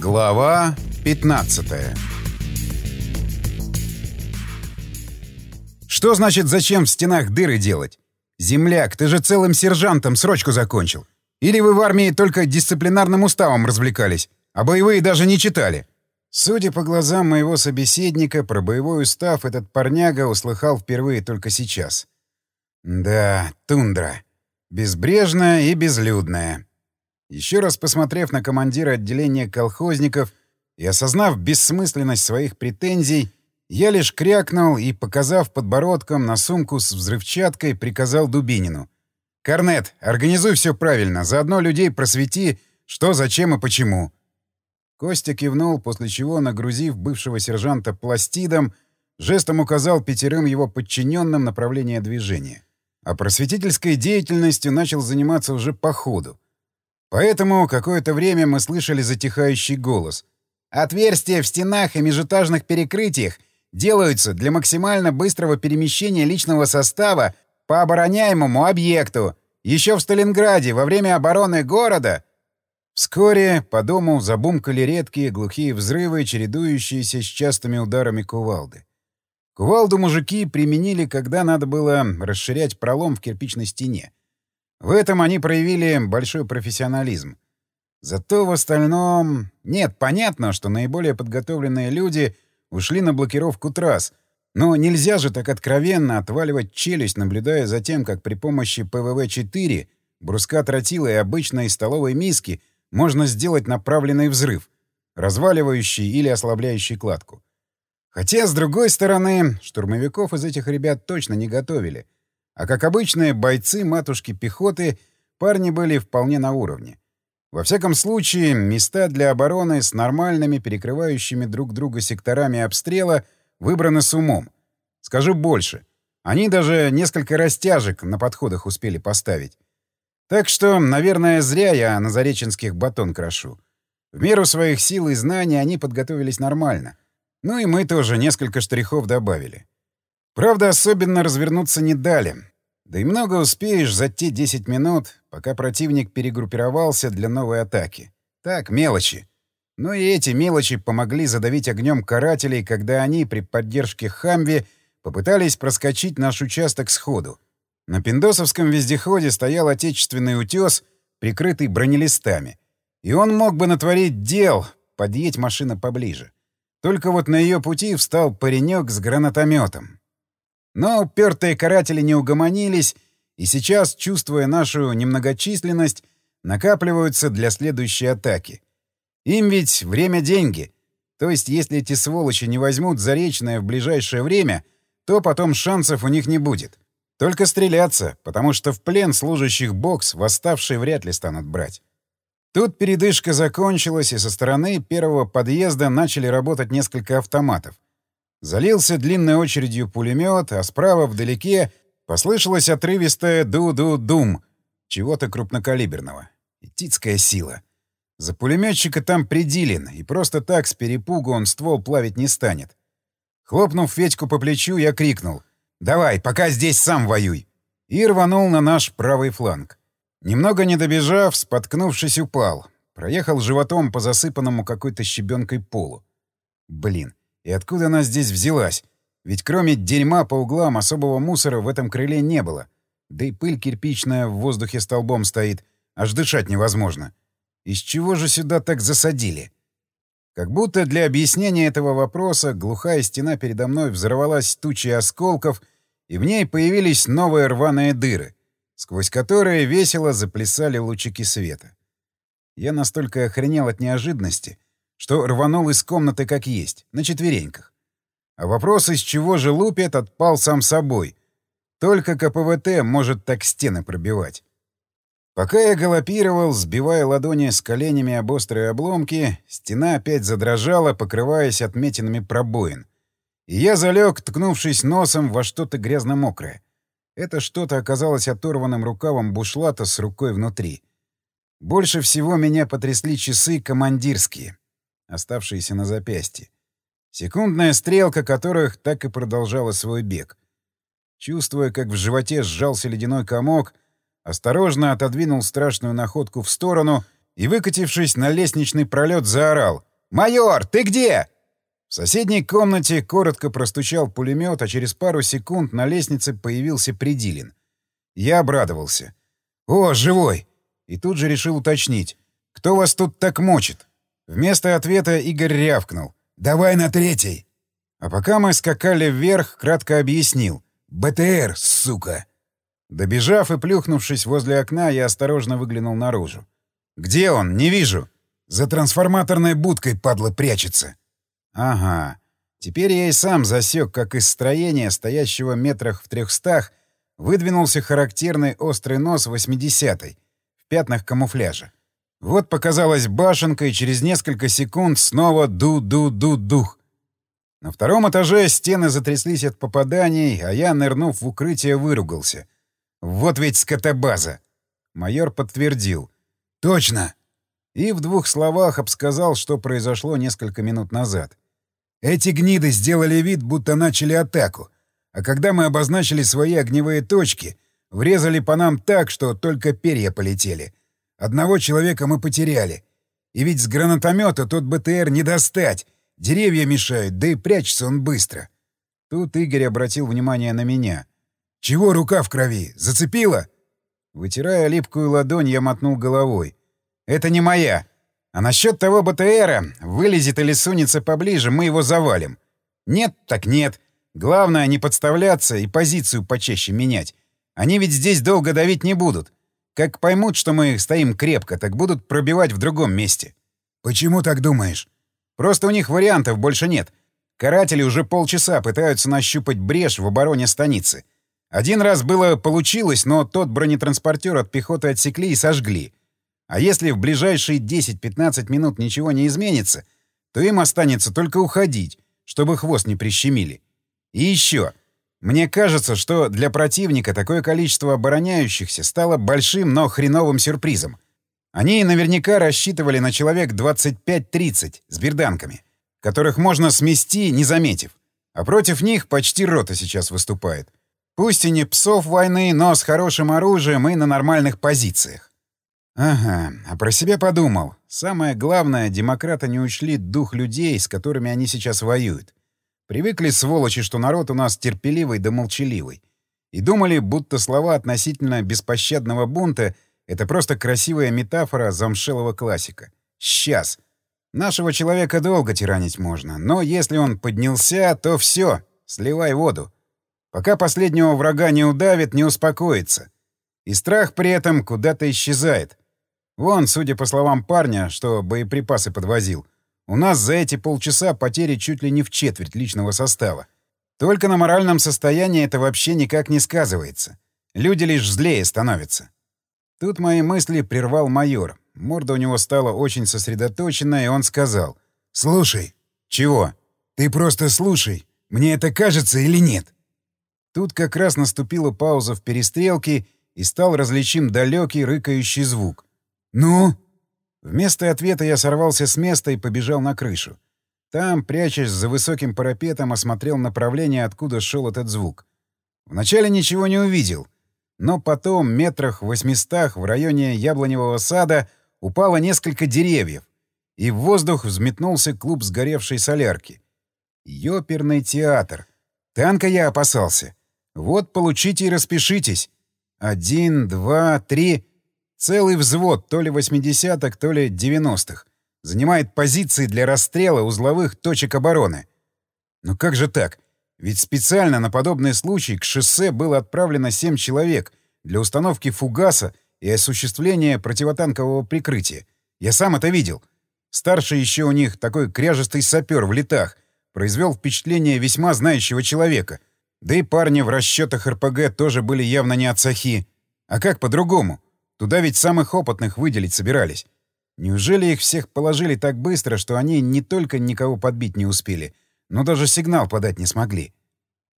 Глава 15 Что значит зачем в стенах дыры делать? Земляк, ты же целым сержантом срочку закончил. Или вы в армии только дисциплинарным уставом развлекались, а боевые даже не читали? Судя по глазам моего собеседника, про боевой устав этот парняга услыхал впервые только сейчас. Да, тундра. Безбрежная и безлюдная. Еще раз посмотрев на командира отделения колхозников и осознав бессмысленность своих претензий, я лишь крякнул и, показав подбородком на сумку с взрывчаткой, приказал Дубинину. «Корнет, организуй все правильно, заодно людей просвети, что, зачем и почему». Костя кивнул, после чего, нагрузив бывшего сержанта пластидом, жестом указал пятерым его подчиненным направление движения. А просветительской деятельностью начал заниматься уже по ходу. Поэтому какое-то время мы слышали затихающий голос. «Отверстия в стенах и межэтажных перекрытиях делаются для максимально быстрого перемещения личного состава по обороняемому объекту. Еще в Сталинграде во время обороны города...» Вскоре по дому забумкали редкие глухие взрывы, чередующиеся с частыми ударами кувалды. Кувалду мужики применили, когда надо было расширять пролом в кирпичной стене. В этом они проявили большой профессионализм. Зато в остальном... Нет, понятно, что наиболее подготовленные люди ушли на блокировку трасс, но нельзя же так откровенно отваливать челюсть, наблюдая за тем, как при помощи ПВВ-4, бруска тротила и обычной столовой миски можно сделать направленный взрыв, разваливающий или ослабляющий кладку. Хотя, с другой стороны, штурмовиков из этих ребят точно не готовили — а как обычные бойцы матушки пехоты, парни были вполне на уровне. Во всяком случае, места для обороны с нормальными, перекрывающими друг друга секторами обстрела выбраны с умом. Скажу больше. Они даже несколько растяжек на подходах успели поставить. Так что, наверное, зря я на Зареченских батон крошу. В меру своих сил и знаний они подготовились нормально. Ну и мы тоже несколько штрихов добавили. Правда, особенно развернуться не дали. Да и много успеешь за те 10 минут, пока противник перегруппировался для новой атаки. Так, мелочи. Но и эти мелочи помогли задавить огнем карателей, когда они при поддержке Хамви попытались проскочить наш участок сходу. На пиндосовском вездеходе стоял отечественный утес, прикрытый бронелистами. И он мог бы натворить дел, подъедь машина поближе. Только вот на ее пути встал паренек с гранатометом. Но упертые каратели не угомонились, и сейчас, чувствуя нашу немногочисленность, накапливаются для следующей атаки. Им ведь время — деньги. То есть, если эти сволочи не возьмут Заречное в ближайшее время, то потом шансов у них не будет. Только стреляться, потому что в плен служащих бокс восставшие вряд ли станут брать. Тут передышка закончилась, и со стороны первого подъезда начали работать несколько автоматов — Залился длинной очередью пулемет, а справа вдалеке послышалось отрывистое «ду-ду-дум» чего-то крупнокалиберного. Итицкая сила. За пулеметчика там предилен, и просто так с перепугу он ствол плавить не станет. Хлопнув Федьку по плечу, я крикнул «Давай, пока здесь сам воюй!» и рванул на наш правый фланг. Немного не добежав, споткнувшись, упал. Проехал животом по засыпанному какой-то щебенкой полу. Блин, и откуда она здесь взялась? Ведь кроме дерьма по углам особого мусора в этом крыле не было. Да и пыль кирпичная в воздухе столбом стоит. Аж дышать невозможно. Из чего же сюда так засадили? Как будто для объяснения этого вопроса глухая стена передо мной взорвалась тучей осколков, и в ней появились новые рваные дыры, сквозь которые весело заплясали лучики света. Я настолько охренел от неожиданности — что рванул из комнаты как есть, на четвереньках. А вопрос, из чего же лупит, отпал сам собой. Только КПВТ может так стены пробивать. Пока я галопировал, сбивая ладони с коленями об острые обломки, стена опять задрожала, покрываясь отметинами пробоин. И я залег, ткнувшись носом во что-то грязно-мокрое. Это что-то оказалось оторванным рукавом бушлата с рукой внутри. Больше всего меня потрясли часы командирские оставшиеся на запястье. Секундная стрелка которых так и продолжала свой бег. Чувствуя, как в животе сжался ледяной комок, осторожно отодвинул страшную находку в сторону и, выкатившись на лестничный пролет, заорал. Майор, ты где?» В соседней комнате коротко простучал пулемет, а через пару секунд на лестнице появился Придилин. Я обрадовался. «О, живой!» И тут же решил уточнить. «Кто вас тут так мочит?» Вместо ответа Игорь рявкнул. «Давай на третий!» А пока мы скакали вверх, кратко объяснил. «БТР, сука!» Добежав и плюхнувшись возле окна, я осторожно выглянул наружу. «Где он? Не вижу!» «За трансформаторной будкой, падла, прячется!» Ага. Теперь я и сам засек, как из строения, стоящего метрах в трехстах, выдвинулся характерный острый нос 80-й в пятнах камуфляжа. Вот показалась башенка, и через несколько секунд снова ду-ду-ду-дух. На втором этаже стены затряслись от попаданий, а я, нырнув в укрытие, выругался. «Вот ведь скотобаза!» Майор подтвердил. «Точно!» И в двух словах обсказал, что произошло несколько минут назад. Эти гниды сделали вид, будто начали атаку. А когда мы обозначили свои огневые точки, врезали по нам так, что только перья полетели. Одного человека мы потеряли. И ведь с гранатомета тот БТР не достать. Деревья мешают, да и прячется он быстро. Тут Игорь обратил внимание на меня. «Чего рука в крови? Зацепила?» Вытирая липкую ладонь, я мотнул головой. «Это не моя. А насчет того БТРа, вылезет или сунется поближе, мы его завалим. Нет, так нет. Главное не подставляться и позицию почаще менять. Они ведь здесь долго давить не будут. Как поймут, что мы стоим крепко, так будут пробивать в другом месте. Почему так думаешь? Просто у них вариантов больше нет. Каратели уже полчаса пытаются нащупать брешь в обороне станицы. Один раз было получилось, но тот бронетранспортер от пехоты отсекли и сожгли. А если в ближайшие 10-15 минут ничего не изменится, то им останется только уходить, чтобы хвост не прищемили. И еще. Мне кажется, что для противника такое количество обороняющихся стало большим, но хреновым сюрпризом. Они наверняка рассчитывали на человек 25-30 с берданками, которых можно смести, не заметив. А против них почти рота сейчас выступает. Пусть и не псов войны, но с хорошим оружием и на нормальных позициях. Ага, а про себя подумал. Самое главное, демократы не учли дух людей, с которыми они сейчас воюют. Привыкли, сволочи, что народ у нас терпеливый да молчаливый. И думали, будто слова относительно беспощадного бунта — это просто красивая метафора замшелого классика. Сейчас. Нашего человека долго тиранить можно, но если он поднялся, то все, сливай воду. Пока последнего врага не удавит, не успокоится. И страх при этом куда-то исчезает. Вон, судя по словам парня, что боеприпасы подвозил, у нас за эти полчаса потери чуть ли не в четверть личного состава. Только на моральном состоянии это вообще никак не сказывается. Люди лишь злее становятся. Тут мои мысли прервал майор. Морда у него стала очень сосредоточенная, и он сказал. «Слушай». «Чего?» «Ты просто слушай. Мне это кажется или нет?» Тут как раз наступила пауза в перестрелке, и стал различим далекий рыкающий звук. «Ну?» Вместо ответа я сорвался с места и побежал на крышу. Там, прячась за высоким парапетом, осмотрел направление, откуда шел этот звук. Вначале ничего не увидел, но потом, метрах в восьмистах, в районе яблоневого сада, упало несколько деревьев, и в воздух взметнулся клуб сгоревшей солярки. Ёперный театр. Танка я опасался. Вот получите и распишитесь. Один, два, три... Целый взвод то ли 80-х, то ли 90-х. Занимает позиции для расстрела узловых точек обороны. Но как же так? Ведь специально на подобный случай к шоссе было отправлено 7 человек для установки фугаса и осуществления противотанкового прикрытия. Я сам это видел. Старший еще у них такой кряжестый сапер в летах. Произвел впечатление весьма знающего человека. Да и парни в расчетах РПГ тоже были явно не от сахи. А как по-другому? Туда ведь самых опытных выделить собирались. Неужели их всех положили так быстро, что они не только никого подбить не успели, но даже сигнал подать не смогли?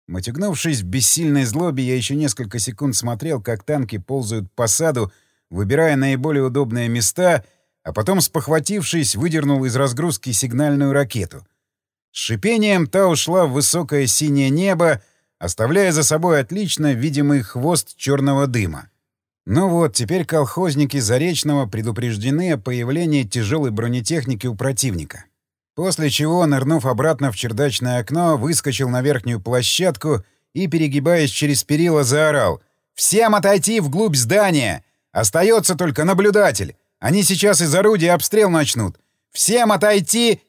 Мотягнувшись в бессильной злобе, я еще несколько секунд смотрел, как танки ползают по саду, выбирая наиболее удобные места, а потом, спохватившись, выдернул из разгрузки сигнальную ракету. С шипением та ушла в высокое синее небо, оставляя за собой отлично видимый хвост черного дыма. Ну вот, теперь колхозники Заречного предупреждены о появлении тяжелой бронетехники у противника. После чего, нырнув обратно в чердачное окно, выскочил на верхнюю площадку и, перегибаясь через перила, заорал. «Всем отойти вглубь здания! Остается только наблюдатель! Они сейчас из орудия обстрел начнут! Всем отойти!»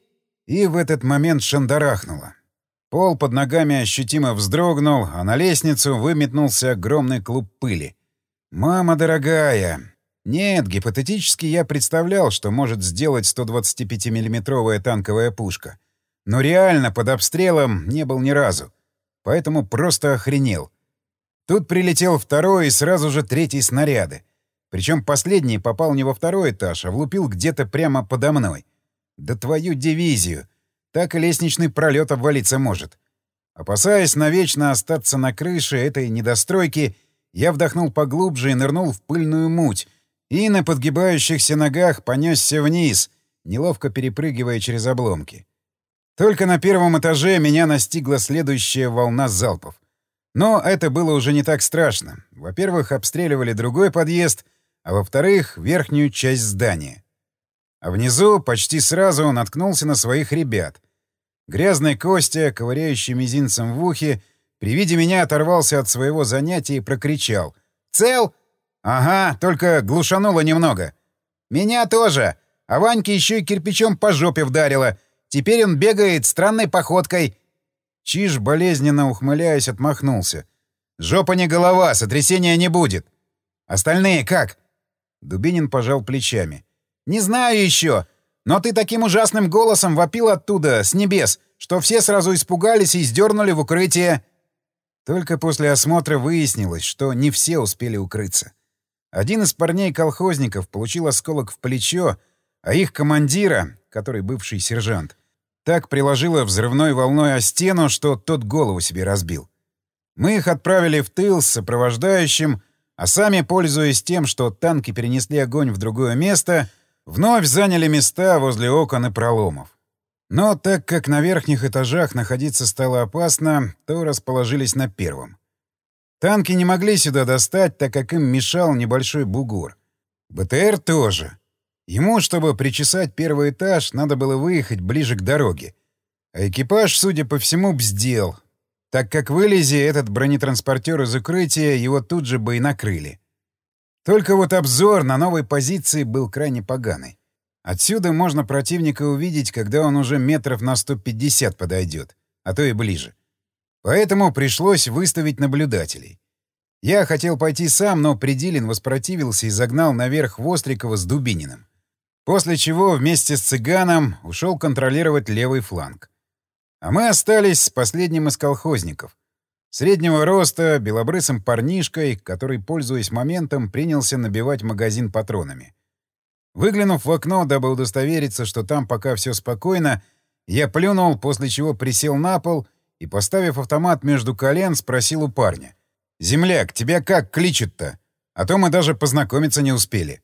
И в этот момент шандарахнуло. Пол под ногами ощутимо вздрогнул, а на лестницу выметнулся огромный клуб пыли. «Мама дорогая!» Нет, гипотетически я представлял, что может сделать 125 миллиметровая танковая пушка. Но реально под обстрелом не был ни разу. Поэтому просто охренел. Тут прилетел второй и сразу же третий снаряды. Причем последний попал не во второй этаж, а влупил где-то прямо подо мной. Да твою дивизию! Так и лестничный пролет обвалиться может. Опасаясь навечно остаться на крыше этой недостройки, я вдохнул поглубже и нырнул в пыльную муть, и на подгибающихся ногах понесся вниз, неловко перепрыгивая через обломки. Только на первом этаже меня настигла следующая волна залпов. Но это было уже не так страшно. Во-первых, обстреливали другой подъезд, а во-вторых, верхнюю часть здания. А внизу почти сразу он наткнулся на своих ребят. Грязный Костя, ковыряющий мизинцем в ухе, при виде меня оторвался от своего занятия и прокричал. «Цел?» «Ага, только глушануло немного». «Меня тоже. А Ваньке еще и кирпичом по жопе вдарило. Теперь он бегает странной походкой». Чиж, болезненно ухмыляясь, отмахнулся. «Жопа не голова, сотрясения не будет». «Остальные как?» Дубинин пожал плечами. «Не знаю еще. Но ты таким ужасным голосом вопил оттуда, с небес, что все сразу испугались и сдернули в укрытие». Только после осмотра выяснилось, что не все успели укрыться. Один из парней-колхозников получил осколок в плечо, а их командира, который бывший сержант, так приложило взрывной волной о стену, что тот голову себе разбил. Мы их отправили в тыл с сопровождающим, а сами, пользуясь тем, что танки перенесли огонь в другое место, вновь заняли места возле окон и проломов. Но так как на верхних этажах находиться стало опасно, то расположились на первом. Танки не могли сюда достать, так как им мешал небольшой бугор. БТР тоже. Ему, чтобы причесать первый этаж, надо было выехать ближе к дороге. А экипаж, судя по всему, бздел, так как вылези этот бронетранспортер из укрытия, его тут же бы и накрыли. Только вот обзор на новой позиции был крайне поганый. Отсюда можно противника увидеть, когда он уже метров на 150 подойдет, а то и ближе. Поэтому пришлось выставить наблюдателей. Я хотел пойти сам, но Пределин воспротивился и загнал наверх Вострикова с Дубининым. После чего вместе с цыганом ушел контролировать левый фланг. А мы остались с последним из колхозников. Среднего роста, белобрысым парнишкой, который, пользуясь моментом, принялся набивать магазин патронами. Выглянув в окно, дабы удостовериться, что там пока все спокойно, я плюнул, после чего присел на пол и, поставив автомат между колен, спросил у парня. «Земляк, тебя как кличут-то? А то мы даже познакомиться не успели».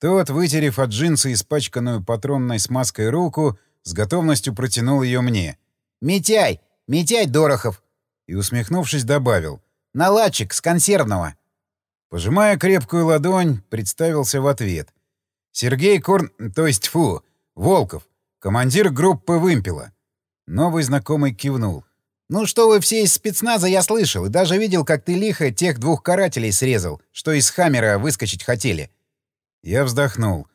Тот, вытерев от джинса испачканную патронной смазкой руку, с готовностью протянул ее мне. «Митяй! Митяй Дорохов!» И, усмехнувшись, добавил. «Наладчик с консервного!» Пожимая крепкую ладонь, представился в ответ. Сергей Корн... то есть, фу, Волков, командир группы «Вымпела». Новый знакомый кивнул. «Ну что вы все из спецназа, я слышал, и даже видел, как ты лихо тех двух карателей срезал, что из Хаммера выскочить хотели». Я вздохнул.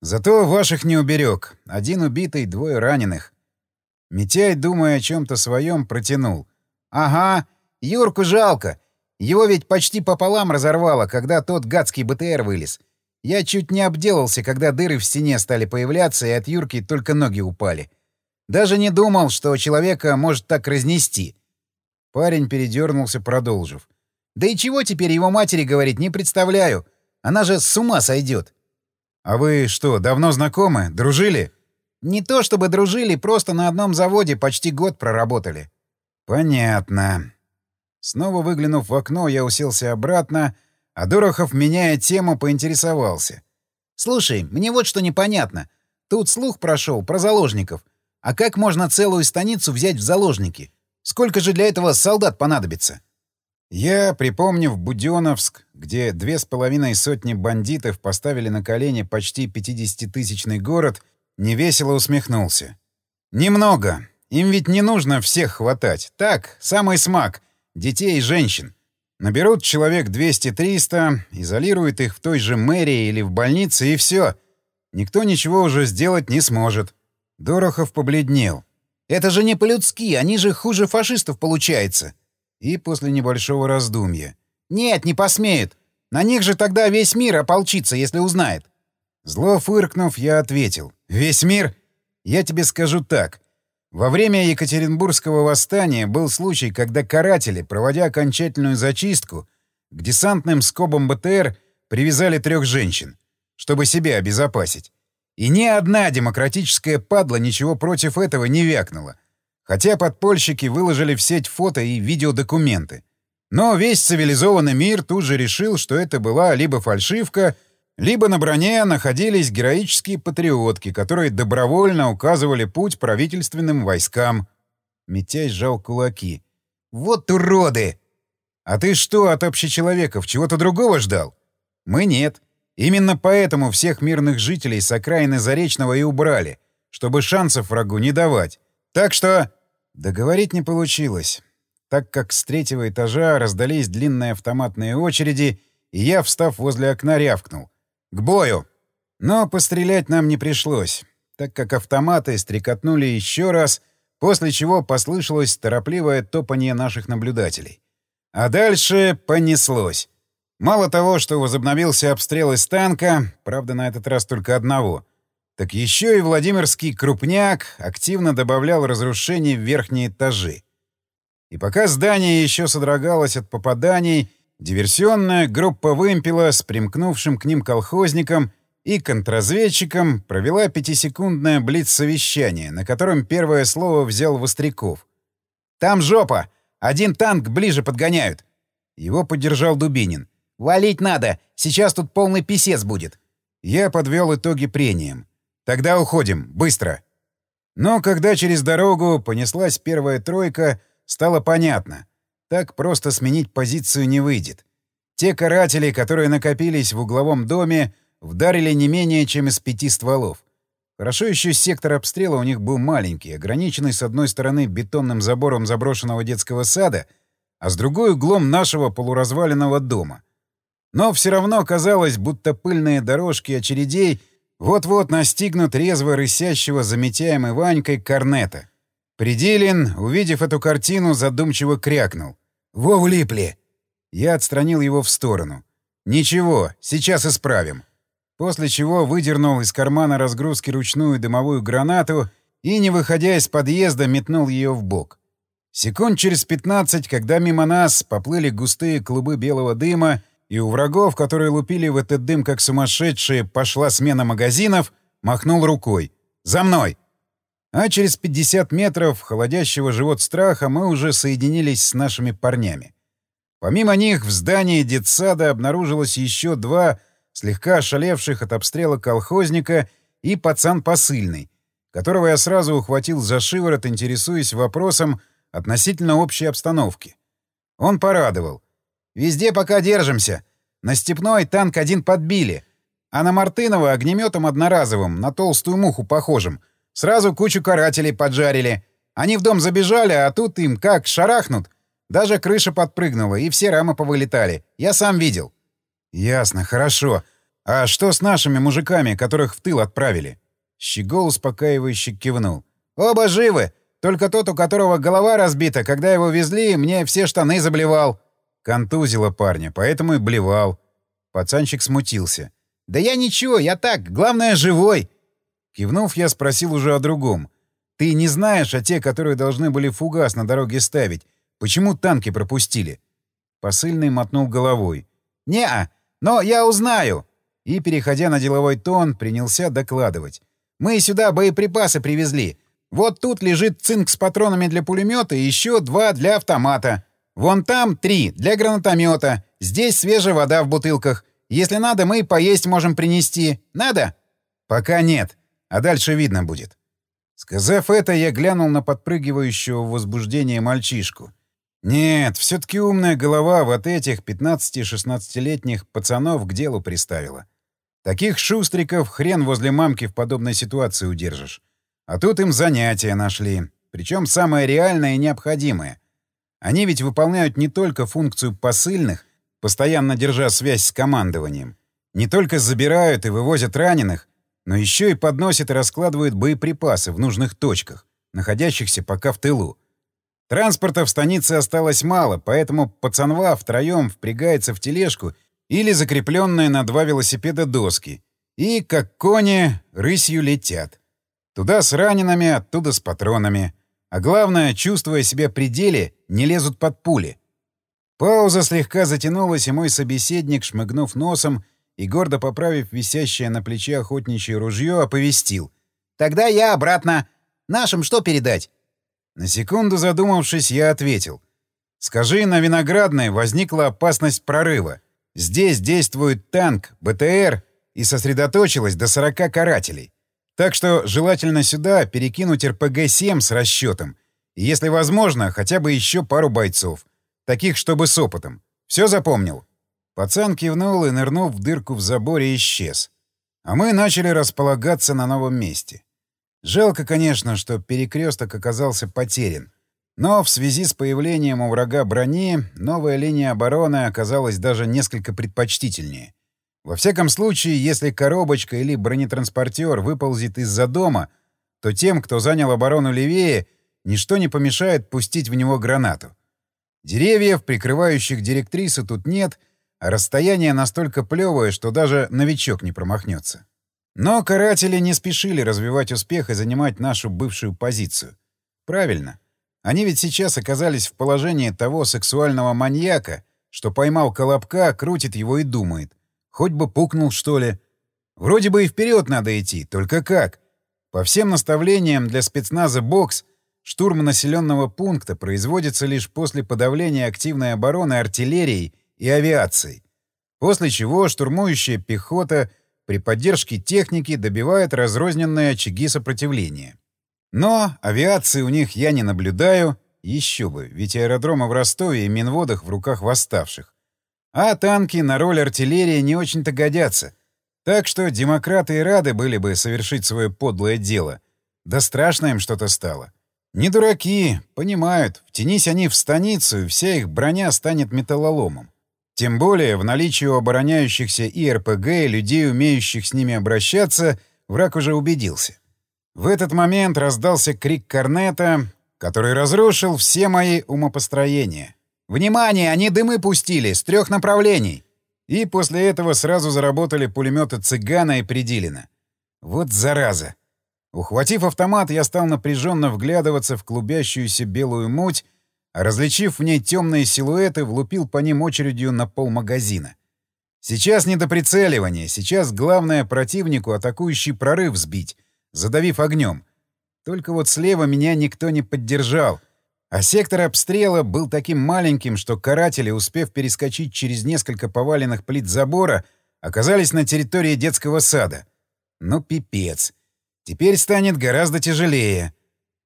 «Зато ваших не уберег. Один убитый, двое раненых». Митяй, думая о чем-то своем, протянул. «Ага, Юрку жалко. Его ведь почти пополам разорвало, когда тот гадский БТР вылез. Я чуть не обделался, когда дыры в стене стали появляться, и от Юрки только ноги упали. Даже не думал, что человека может так разнести. Парень передернулся, продолжив. Да и чего теперь его матери говорить, не представляю. Она же с ума сойдет. А вы что, давно знакомы? Дружили? Не то чтобы дружили, просто на одном заводе почти год проработали. Понятно. Снова выглянув в окно, я уселся обратно, а Дорохов, меняя тему, поинтересовался. «Слушай, мне вот что непонятно. Тут слух прошел про заложников. А как можно целую станицу взять в заложники? Сколько же для этого солдат понадобится?» Я, припомнив Будённовск, где две с половиной сотни бандитов поставили на колени почти 50-тысячный город, невесело усмехнулся. Немного. Им ведь не нужно всех хватать. Так, самый смак. Детей и женщин. Наберут человек 200-300, изолируют их в той же мэрии или в больнице, и все. Никто ничего уже сделать не сможет. Дорохов побледнел. «Это же не по-людски, они же хуже фашистов получается!» И после небольшого раздумья. «Нет, не посмеют. На них же тогда весь мир ополчится, если узнает». Зло фыркнув, я ответил. «Весь мир? Я тебе скажу так. Во время Екатеринбургского восстания был случай, когда каратели, проводя окончательную зачистку, к десантным скобам БТР привязали трех женщин, чтобы себя обезопасить. И ни одна демократическая падла ничего против этого не вякнула. Хотя подпольщики выложили в сеть фото и видеодокументы. Но весь цивилизованный мир тут же решил, что это была либо фальшивка, либо на броне находились героические патриотки, которые добровольно указывали путь правительственным войскам. Митяй сжал кулаки. «Вот уроды!» «А ты что от общечеловеков? Чего-то другого ждал?» «Мы нет. Именно поэтому всех мирных жителей с окраины Заречного и убрали, чтобы шансов врагу не давать. Так что...» Договорить не получилось, так как с третьего этажа раздались длинные автоматные очереди, и я, встав возле окна, рявкнул. К бою! Но пострелять нам не пришлось, так как автоматы стрекотнули еще раз, после чего послышалось торопливое топание наших наблюдателей. А дальше понеслось. Мало того, что возобновился обстрел из танка, правда, на этот раз только одного, так еще и Владимирский крупняк активно добавлял разрушений в верхние этажи. И пока здание еще содрогалось от попаданий, Диверсионная группа «Вымпела» с примкнувшим к ним колхозником и контрразведчиком провела пятисекундное блиц-совещание, на котором первое слово взял Востряков. «Там жопа! Один танк ближе подгоняют!» Его поддержал Дубинин. «Валить надо! Сейчас тут полный писец будет!» Я подвел итоги прением. «Тогда уходим! Быстро!» Но когда через дорогу понеслась первая тройка, стало понятно. Так просто сменить позицию не выйдет. Те каратели, которые накопились в угловом доме, вдарили не менее чем из пяти стволов. Хорошо еще сектор обстрела у них был маленький, ограниченный с одной стороны бетонным забором заброшенного детского сада, а с другой — углом нашего полуразваленного дома. Но все равно казалось, будто пыльные дорожки очередей вот-вот настигнут резво рысящего заметяемой Ванькой корнета. Пределин, увидев эту картину, задумчиво крякнул. «Во влипли!» Я отстранил его в сторону. «Ничего, сейчас исправим». После чего выдернул из кармана разгрузки ручную дымовую гранату и, не выходя из подъезда, метнул ее в бок. Секунд через 15, когда мимо нас поплыли густые клубы белого дыма, и у врагов, которые лупили в этот дым как сумасшедшие, пошла смена магазинов, махнул рукой. «За мной!» А через 50 метров холодящего живот страха мы уже соединились с нашими парнями. Помимо них в здании детсада обнаружилось еще два слегка ошалевших от обстрела колхозника и пацан посыльный, которого я сразу ухватил за шиворот, интересуясь вопросом относительно общей обстановки. Он порадовал. «Везде пока держимся. На Степной танк один подбили, а на Мартынова огнеметом одноразовым, на толстую муху похожим — Сразу кучу карателей поджарили. Они в дом забежали, а тут им как шарахнут. Даже крыша подпрыгнула, и все рамы повылетали. Я сам видел. Ясно, хорошо. А что с нашими мужиками, которых в тыл отправили? Щегол успокаивающе кивнул. Оба живы. Только тот, у которого голова разбита, когда его везли, мне все штаны заблевал. Контузило парня, поэтому и блевал. Пацанчик смутился. «Да я ничего, я так, главное, живой!» Кивнув, я спросил уже о другом. «Ты не знаешь, а те, которые должны были фугас на дороге ставить, почему танки пропустили?» Посыльный мотнул головой. «Не-а, но я узнаю!» И, переходя на деловой тон, принялся докладывать. «Мы сюда боеприпасы привезли. Вот тут лежит цинк с патронами для пулемета и еще два для автомата. Вон там три для гранатомета. Здесь свежая вода в бутылках. Если надо, мы поесть можем принести. Надо?» «Пока нет. А дальше видно будет. Сказав это, я глянул на подпрыгивающего в возбуждении мальчишку. Нет, все-таки умная голова вот этих 15-16-летних пацанов к делу приставила. Таких шустриков хрен возле мамки в подобной ситуации удержишь. А тут им занятия нашли, причем самое реальное и необходимое. Они ведь выполняют не только функцию посыльных, постоянно держа связь с командованием, не только забирают и вывозят раненых, но еще и подносят и раскладывают боеприпасы в нужных точках, находящихся пока в тылу. Транспорта в станице осталось мало, поэтому пацанва втроем впрягается в тележку или закрепленные на два велосипеда доски, и, как кони, рысью летят. Туда с ранеными, оттуда с патронами. А главное, чувствуя себя при деле, не лезут под пули. Пауза слегка затянулась, и мой собеседник, шмыгнув носом и гордо поправив висящее на плече охотничье ружье, оповестил. «Тогда я обратно. Нашим что передать?» На секунду задумавшись, я ответил. «Скажи, на Виноградной возникла опасность прорыва. Здесь действует танк, БТР и сосредоточилось до 40 карателей. Так что желательно сюда перекинуть РПГ-7 с расчетом. Если возможно, хотя бы еще пару бойцов. Таких, чтобы с опытом. Все запомнил?» Пацан кивнул и, нырнув в дырку в заборе, исчез. А мы начали располагаться на новом месте. Жалко, конечно, что перекресток оказался потерян. Но в связи с появлением у врага брони новая линия обороны оказалась даже несколько предпочтительнее. Во всяком случае, если коробочка или бронетранспортер выползет из-за дома, то тем, кто занял оборону левее, ничто не помешает пустить в него гранату. Деревьев, прикрывающих директрису, тут нет, расстояние настолько плевое, что даже новичок не промахнется. Но каратели не спешили развивать успех и занимать нашу бывшую позицию. Правильно. Они ведь сейчас оказались в положении того сексуального маньяка, что поймал колобка, крутит его и думает. Хоть бы пукнул, что ли. Вроде бы и вперед надо идти, только как? По всем наставлениям для спецназа «Бокс» штурм населенного пункта производится лишь после подавления активной обороны артиллерией и авиацией, после чего штурмующая пехота при поддержке техники добивает разрозненные очаги сопротивления. Но авиации у них я не наблюдаю, еще бы, ведь аэродромы в Ростове и Минводах в руках восставших. А танки на роль артиллерии не очень-то годятся. Так что демократы и рады были бы совершить свое подлое дело. Да страшно им что-то стало. Не дураки, понимают, втянись они в станицу, и вся их броня станет металлоломом. Тем более в наличии у обороняющихся и РПГ, и людей, умеющих с ними обращаться, враг уже убедился. В этот момент раздался крик корнета, который разрушил все мои умопостроения. «Внимание! Они дымы пустили! С трех направлений!» И после этого сразу заработали пулеметы «Цыгана» и «Придилина». Вот зараза! Ухватив автомат, я стал напряженно вглядываться в клубящуюся белую муть, различив в ней темные силуэты, влупил по ним очередью на пол магазина. Сейчас не до прицеливания, сейчас главное противнику атакующий прорыв сбить, задавив огнем. Только вот слева меня никто не поддержал — а сектор обстрела был таким маленьким, что каратели, успев перескочить через несколько поваленных плит забора, оказались на территории детского сада. Ну, пипец. Теперь станет гораздо тяжелее.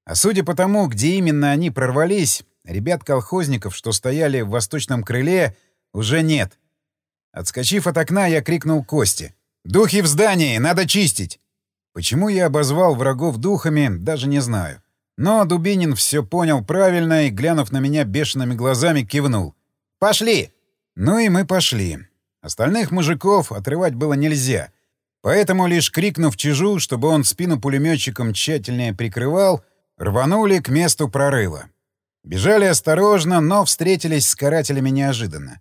А судя по тому, где именно они прорвались, ребят-колхозников, что стояли в восточном крыле, уже нет. Отскочив от окна, я крикнул Косте. «Духи в здании! Надо чистить!» Почему я обозвал врагов духами, даже не знаю. Но Дубинин все понял правильно и, глянув на меня бешеными глазами, кивнул. «Пошли!» Ну и мы пошли. Остальных мужиков отрывать было нельзя. Поэтому, лишь крикнув чижу, чтобы он спину пулеметчиком тщательнее прикрывал, рванули к месту прорыва. Бежали осторожно, но встретились с карателями неожиданно.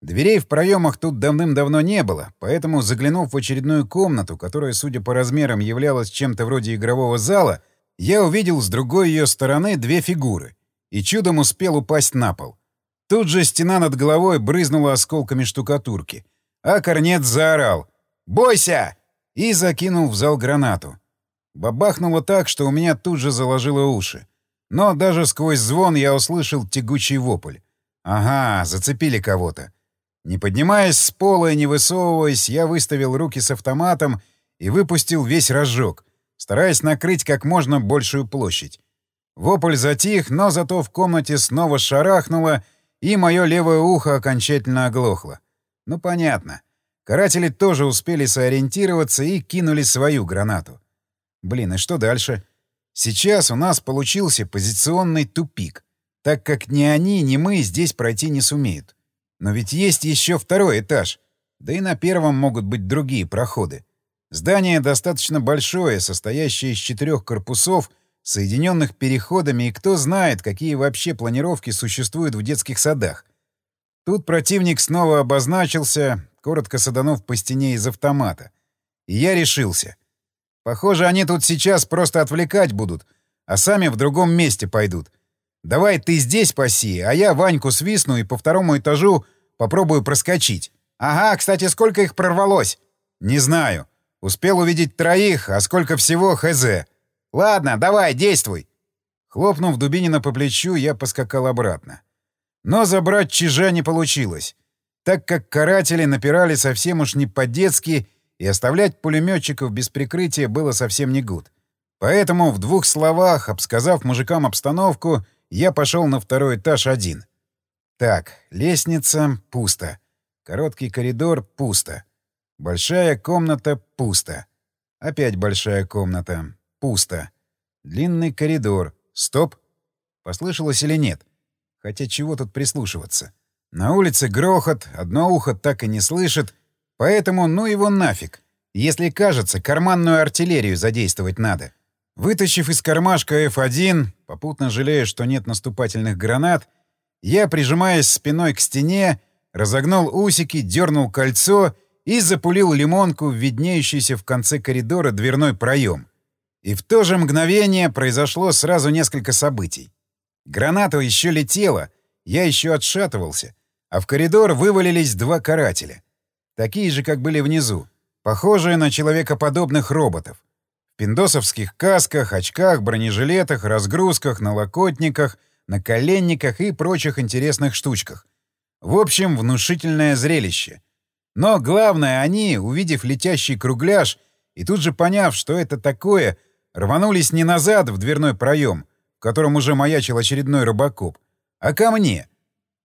Дверей в проемах тут давным-давно не было, поэтому, заглянув в очередную комнату, которая, судя по размерам, являлась чем-то вроде игрового зала, я увидел с другой ее стороны две фигуры и чудом успел упасть на пол. Тут же стена над головой брызнула осколками штукатурки, а корнет заорал «Бойся!» и закинул в зал гранату. Бабахнуло так, что у меня тут же заложило уши. Но даже сквозь звон я услышал тягучий вопль. Ага, зацепили кого-то. Не поднимаясь с пола и не высовываясь, я выставил руки с автоматом и выпустил весь разжог, стараясь накрыть как можно большую площадь. Вопль затих, но зато в комнате снова шарахнуло, и мое левое ухо окончательно оглохло. Ну, понятно. Каратели тоже успели сориентироваться и кинули свою гранату. Блин, и что дальше? Сейчас у нас получился позиционный тупик, так как ни они, ни мы здесь пройти не сумеют. Но ведь есть еще второй этаж, да и на первом могут быть другие проходы. Здание достаточно большое, состоящее из четырех корпусов, соединенных переходами, и кто знает, какие вообще планировки существуют в детских садах. Тут противник снова обозначился, коротко саданув по стене из автомата. И я решился. Похоже, они тут сейчас просто отвлекать будут, а сами в другом месте пойдут. Давай ты здесь паси, а я Ваньку свистну и по второму этажу попробую проскочить. Ага, кстати, сколько их прорвалось? Не знаю. Успел увидеть троих, а сколько всего — хз. Ладно, давай, действуй. Хлопнув Дубинина по плечу, я поскакал обратно. Но забрать чижа не получилось, так как каратели напирали совсем уж не по-детски, и оставлять пулеметчиков без прикрытия было совсем не гуд. Поэтому, в двух словах, обсказав мужикам обстановку, я пошел на второй этаж один. Так, лестница — пусто. Короткий коридор — пусто. Большая комната — пусто. Опять большая комната — пусто. Длинный коридор. Стоп. Послышалось или нет? Хотя чего тут прислушиваться? На улице грохот, одно ухо так и не слышит, поэтому ну его нафиг. Если кажется, карманную артиллерию задействовать надо. Вытащив из кармашка F1, попутно жалея, что нет наступательных гранат, я, прижимаясь спиной к стене, разогнул усики, дернул кольцо — и запулил лимонку в виднеющийся в конце коридора дверной проем. И в то же мгновение произошло сразу несколько событий. Граната еще летела, я еще отшатывался, а в коридор вывалились два карателя. Такие же, как были внизу, похожие на человекоподобных роботов. В пиндосовских касках, очках, бронежилетах, разгрузках, налокотниках, наколенниках и прочих интересных штучках. В общем, внушительное зрелище — но главное, они, увидев летящий кругляш и тут же поняв, что это такое, рванулись не назад в дверной проем, в котором уже маячил очередной рыбакоп, а ко мне.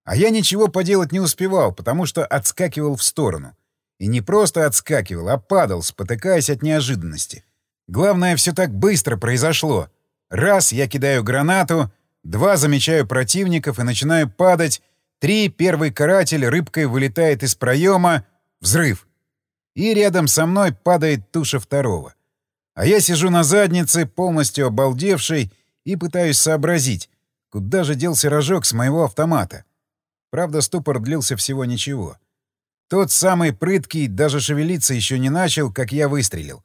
А я ничего поделать не успевал, потому что отскакивал в сторону. И не просто отскакивал, а падал, спотыкаясь от неожиданности. Главное, все так быстро произошло. Раз — я кидаю гранату, два — замечаю противников и начинаю падать, три — первый каратель рыбкой вылетает из проема, Взрыв. И рядом со мной падает туша второго. А я сижу на заднице, полностью обалдевший, и пытаюсь сообразить, куда же делся рожок с моего автомата. Правда, ступор длился всего ничего. Тот самый прыткий даже шевелиться еще не начал, как я выстрелил.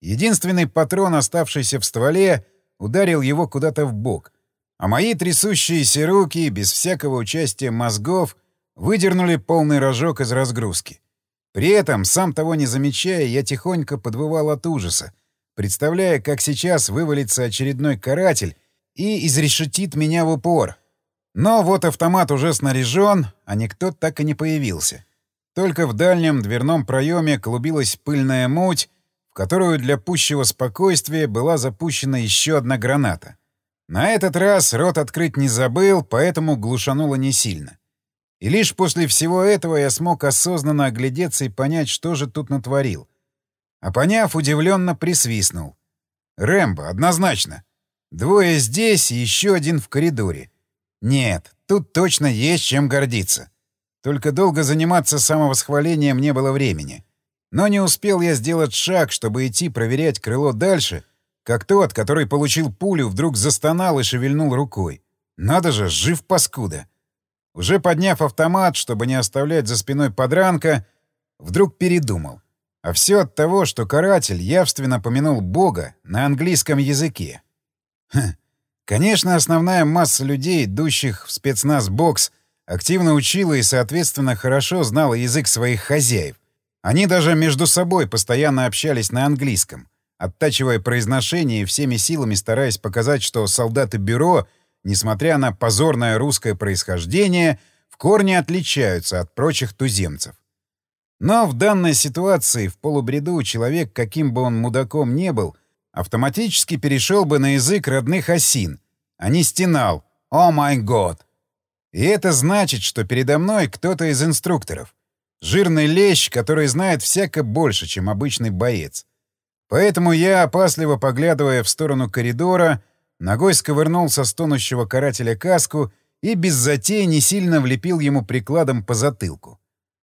Единственный патрон, оставшийся в стволе, ударил его куда-то в бок, а мои трясущиеся руки, без всякого участия мозгов, выдернули полный рожок из разгрузки. При этом, сам того не замечая, я тихонько подвывал от ужаса, представляя, как сейчас вывалится очередной каратель и изрешетит меня в упор. Но вот автомат уже снаряжен, а никто так и не появился. Только в дальнем дверном проеме клубилась пыльная муть, в которую для пущего спокойствия была запущена еще одна граната. На этот раз рот открыть не забыл, поэтому глушануло не сильно. И лишь после всего этого я смог осознанно оглядеться и понять, что же тут натворил. А поняв, удивленно присвистнул. «Рэмбо, однозначно. Двое здесь и еще один в коридоре. Нет, тут точно есть чем гордиться. Только долго заниматься самовосхвалением не было времени. Но не успел я сделать шаг, чтобы идти проверять крыло дальше, как тот, который получил пулю, вдруг застонал и шевельнул рукой. Надо же, жив паскуда. Уже подняв автомат, чтобы не оставлять за спиной подранка, вдруг передумал. А все от того, что каратель явственно помянул Бога на английском языке. Хм. Конечно, основная масса людей, идущих в спецназ-бокс, активно учила и, соответственно, хорошо знала язык своих хозяев. Они даже между собой постоянно общались на английском, оттачивая произношение и всеми силами стараясь показать, что солдаты бюро — несмотря на позорное русское происхождение, в корне отличаются от прочих туземцев. Но в данной ситуации в полубреду человек, каким бы он мудаком не был, автоматически перешел бы на язык родных осин, а не стенал «О май год!». И это значит, что передо мной кто-то из инструкторов. Жирный лещ, который знает всяко больше, чем обычный боец. Поэтому я, опасливо поглядывая в сторону коридора, ногой сковырнул со стонущего карателя каску и без затей не сильно влепил ему прикладом по затылку.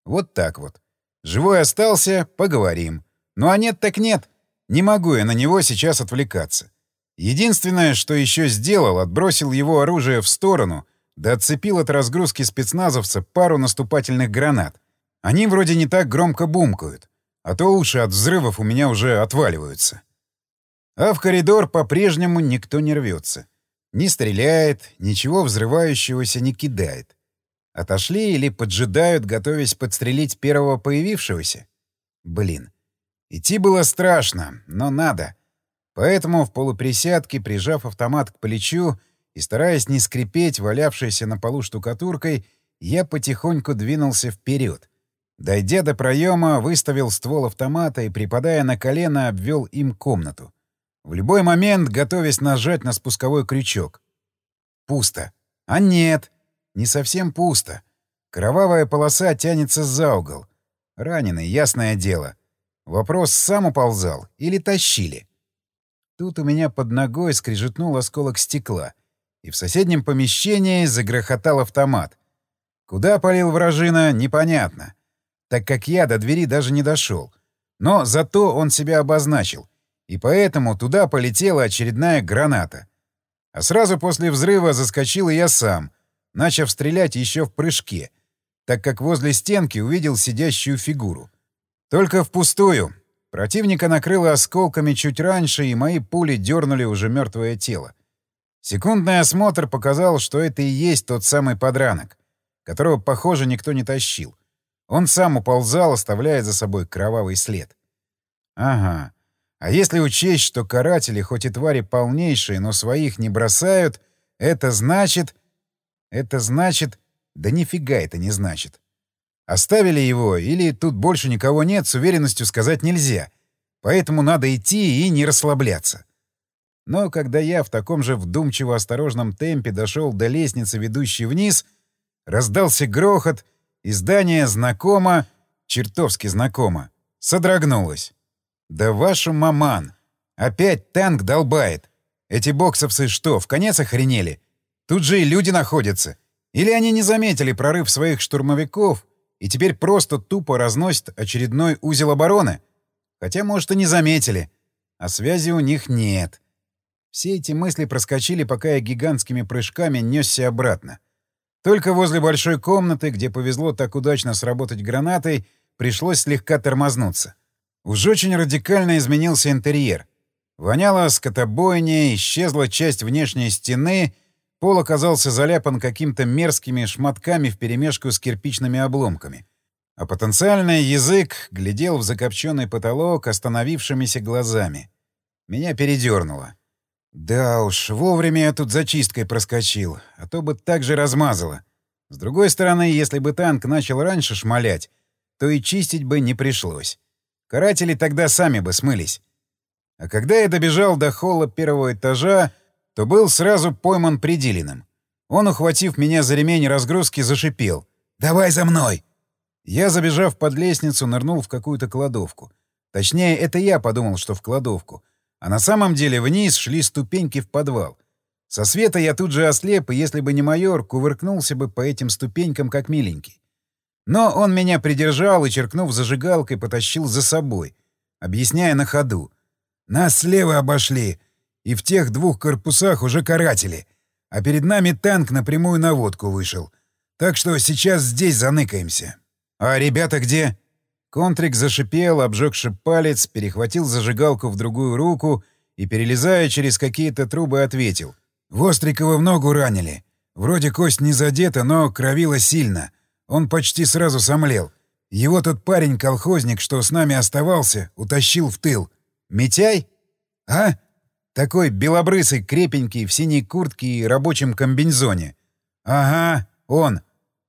Вот так вот. Живой остался — поговорим. Ну а нет так нет. Не могу я на него сейчас отвлекаться. Единственное, что еще сделал, отбросил его оружие в сторону, да отцепил от разгрузки спецназовца пару наступательных гранат. Они вроде не так громко бумкают, а то уши от взрывов у меня уже отваливаются. А в коридор по-прежнему никто не рвется. Не стреляет, ничего взрывающегося не кидает. Отошли или поджидают, готовясь подстрелить первого появившегося? Блин. Идти было страшно, но надо. Поэтому в полуприсядке, прижав автомат к плечу и стараясь не скрипеть валявшейся на полу штукатуркой, я потихоньку двинулся вперед. Дойдя до проема, выставил ствол автомата и, припадая на колено, обвел им комнату. В любой момент, готовясь нажать на спусковой крючок. Пусто. А нет, не совсем пусто. Кровавая полоса тянется за угол. Раненый, ясное дело. Вопрос, сам уползал или тащили? Тут у меня под ногой скрижетнул осколок стекла, и в соседнем помещении загрохотал автомат. Куда полил вражина, непонятно, так как я до двери даже не дошел. Но зато он себя обозначил, и поэтому туда полетела очередная граната. А сразу после взрыва заскочил и я сам, начав стрелять еще в прыжке, так как возле стенки увидел сидящую фигуру. Только впустую, Противника накрыло осколками чуть раньше, и мои пули дернули уже мертвое тело. Секундный осмотр показал, что это и есть тот самый подранок, которого, похоже, никто не тащил. Он сам уползал, оставляя за собой кровавый след. Ага. А если учесть, что каратели, хоть и твари полнейшие, но своих не бросают, это значит... Это значит... Да нифига это не значит. Оставили его или тут больше никого нет, с уверенностью сказать нельзя. Поэтому надо идти и не расслабляться. Но когда я в таком же вдумчиво-осторожном темпе дошел до лестницы, ведущей вниз, раздался грохот, и здание знакомо, чертовски знакомо, содрогнулось. «Да вашу маман! Опять танк долбает! Эти боксовцы что, в конец охренели? Тут же и люди находятся. Или они не заметили прорыв своих штурмовиков, и теперь просто тупо разносят очередной узел обороны. Хотя, может, и не заметили. А связи у них нет. Все эти мысли проскочили, пока я гигантскими прыжками несся обратно. Только возле большой комнаты, где повезло так удачно сработать гранатой, пришлось слегка тормознуться. Уж очень радикально изменился интерьер. Воняло скотобойня, исчезла часть внешней стены — Пол оказался заляпан какими-то мерзкими шматками вперемешку с кирпичными обломками. А потенциальный язык глядел в закопченный потолок остановившимися глазами. Меня передернуло. Да уж, вовремя я тут зачисткой проскочил, а то бы так же размазало. С другой стороны, если бы танк начал раньше шмалять, то и чистить бы не пришлось. Каратели тогда сами бы смылись. А когда я добежал до холла первого этажа, то был сразу пойман Пределиным. Он, ухватив меня за ремень разгрузки, зашипел. «Давай за мной!» Я, забежав под лестницу, нырнул в какую-то кладовку. Точнее, это я подумал, что в кладовку. А на самом деле вниз шли ступеньки в подвал. Со света я тут же ослеп, и если бы не майор, кувыркнулся бы по этим ступенькам как миленький. Но он меня придержал и, черкнув зажигалкой, потащил за собой, объясняя на ходу. «Нас слева обошли и в тех двух корпусах уже каратели, а перед нами танк на прямую наводку вышел. Так что сейчас здесь заныкаемся. А ребята где? Контрик зашипел, обжегши палец, перехватил зажигалку в другую руку и, перелезая через какие-то трубы, ответил. Вострикова в ногу ранили. Вроде кость не задета, но кровила сильно. Он почти сразу сомлел. Его тот парень-колхозник, что с нами оставался, утащил в тыл. «Митяй?» «А?» Такой белобрысый, крепенький, в синей куртке и рабочем комбинезоне. Ага, он.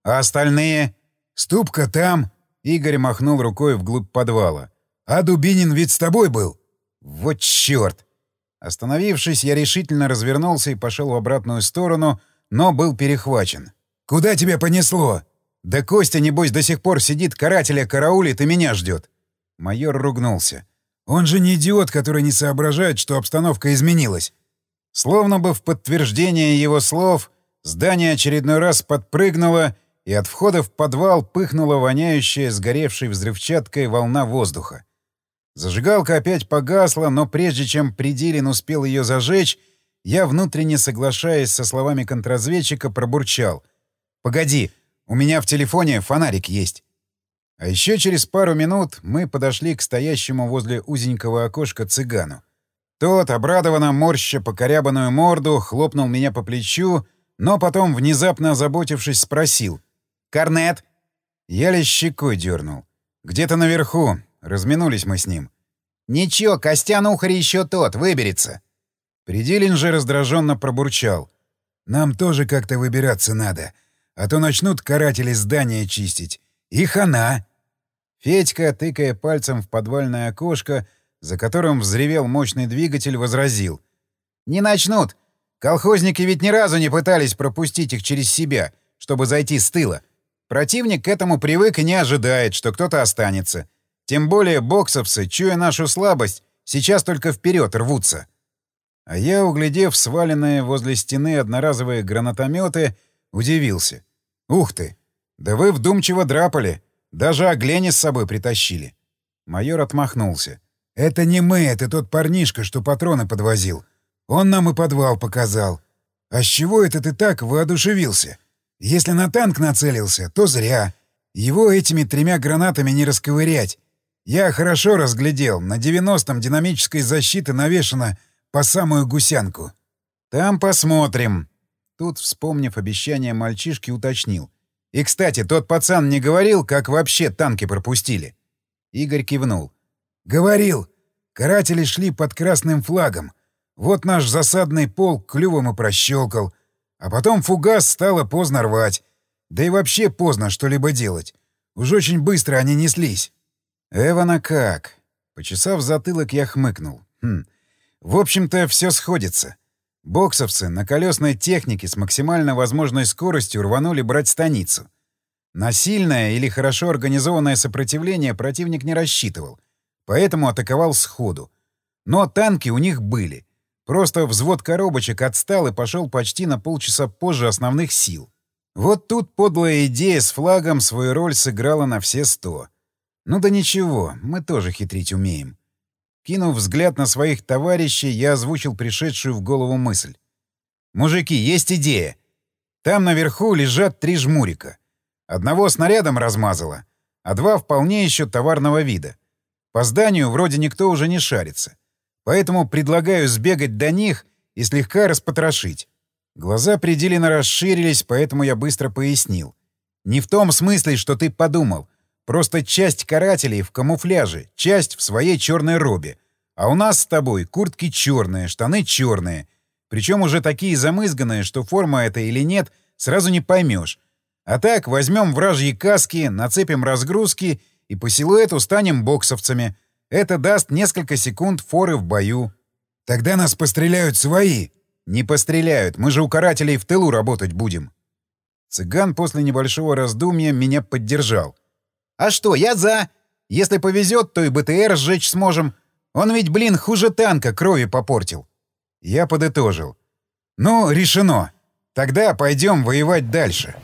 А остальные? Ступка там. Игорь махнул рукой вглубь подвала. А Дубинин ведь с тобой был? Вот черт! Остановившись, я решительно развернулся и пошел в обратную сторону, но был перехвачен. «Куда тебя понесло?» «Да Костя, небось, до сих пор сидит, карателя караулит и меня ждет». Майор ругнулся. Он же не идиот, который не соображает, что обстановка изменилась. Словно бы в подтверждение его слов, здание очередной раз подпрыгнуло, и от входа в подвал пыхнула воняющая сгоревшей взрывчаткой волна воздуха. Зажигалка опять погасла, но прежде чем Пределин успел ее зажечь, я, внутренне соглашаясь со словами контрразведчика, пробурчал. «Погоди, у меня в телефоне фонарик есть». А еще через пару минут мы подошли к стоящему возле узенького окошка цыгану. Тот, обрадованно морща покорябанную морду, хлопнул меня по плечу, но потом, внезапно озаботившись, спросил. «Корнет?» Я лишь щекой дернул. «Где-то наверху. Разминулись мы с ним». «Ничего, Костян Ухарь еще тот, выберется». Пределин же раздраженно пробурчал. «Нам тоже как-то выбираться надо, а то начнут каратели здания чистить. И хана!» Федька, тыкая пальцем в подвальное окошко, за которым взревел мощный двигатель, возразил. «Не начнут! Колхозники ведь ни разу не пытались пропустить их через себя, чтобы зайти с тыла. Противник к этому привык и не ожидает, что кто-то останется. Тем более боксовцы, чуя нашу слабость, сейчас только вперед рвутся». А я, углядев сваленные возле стены одноразовые гранатометы, удивился. «Ух ты! Да вы вдумчиво драпали! Даже оглени с собой притащили!» Майор отмахнулся. «Это не мы, это тот парнишка, что патроны подвозил. Он нам и подвал показал. А с чего это ты так воодушевился? Если на танк нацелился, то зря. Его этими тремя гранатами не расковырять. Я хорошо разглядел, на 90-м динамической защиты навешано по самую гусянку. Там посмотрим. Тут, вспомнив обещание мальчишки, уточнил. И, кстати, тот пацан не говорил, как вообще танки пропустили? Игорь кивнул. Говорил. Каратели шли под красным флагом. Вот наш засадный полк клювом и прощелкал. А потом фугас стало поздно рвать. Да и вообще поздно что-либо делать. Уж очень быстро они неслись. Эвана как? Почесав затылок, я хмыкнул. Хм, в общем-то, все сходится. Боксовцы на колесной технике с максимально возможной скоростью рванули брать станицу. На сильное или хорошо организованное сопротивление противник не рассчитывал, поэтому атаковал сходу. Но танки у них были. Просто взвод коробочек отстал и пошел почти на полчаса позже основных сил. Вот тут подлая идея с флагом свою роль сыграла на все сто. Ну да ничего, мы тоже хитрить умеем. Кинув взгляд на своих товарищей, я озвучил пришедшую в голову мысль. «Мужики, есть идея. Там наверху лежат три жмурика. Одного снарядом размазало, а два вполне еще товарного вида. По зданию вроде никто уже не шарится. Поэтому предлагаю сбегать до них и слегка распотрошить». Глаза пределенно расширились, поэтому я быстро пояснил. «Не в том смысле, что ты подумал. Просто часть карателей в камуфляже, часть в своей черной робе. А у нас с тобой куртки черные, штаны черные. Причем уже такие замызганные, что форма это или нет, сразу не поймешь. А так возьмем вражьи каски, нацепим разгрузки и по силуэту станем боксовцами. Это даст несколько секунд форы в бою. Тогда нас постреляют свои. Не постреляют, мы же у карателей в тылу работать будем. Цыган после небольшого раздумья меня поддержал. «А что, я за. Если повезет, то и БТР сжечь сможем. Он ведь, блин, хуже танка крови попортил». Я подытожил. «Ну, решено. Тогда пойдем воевать дальше».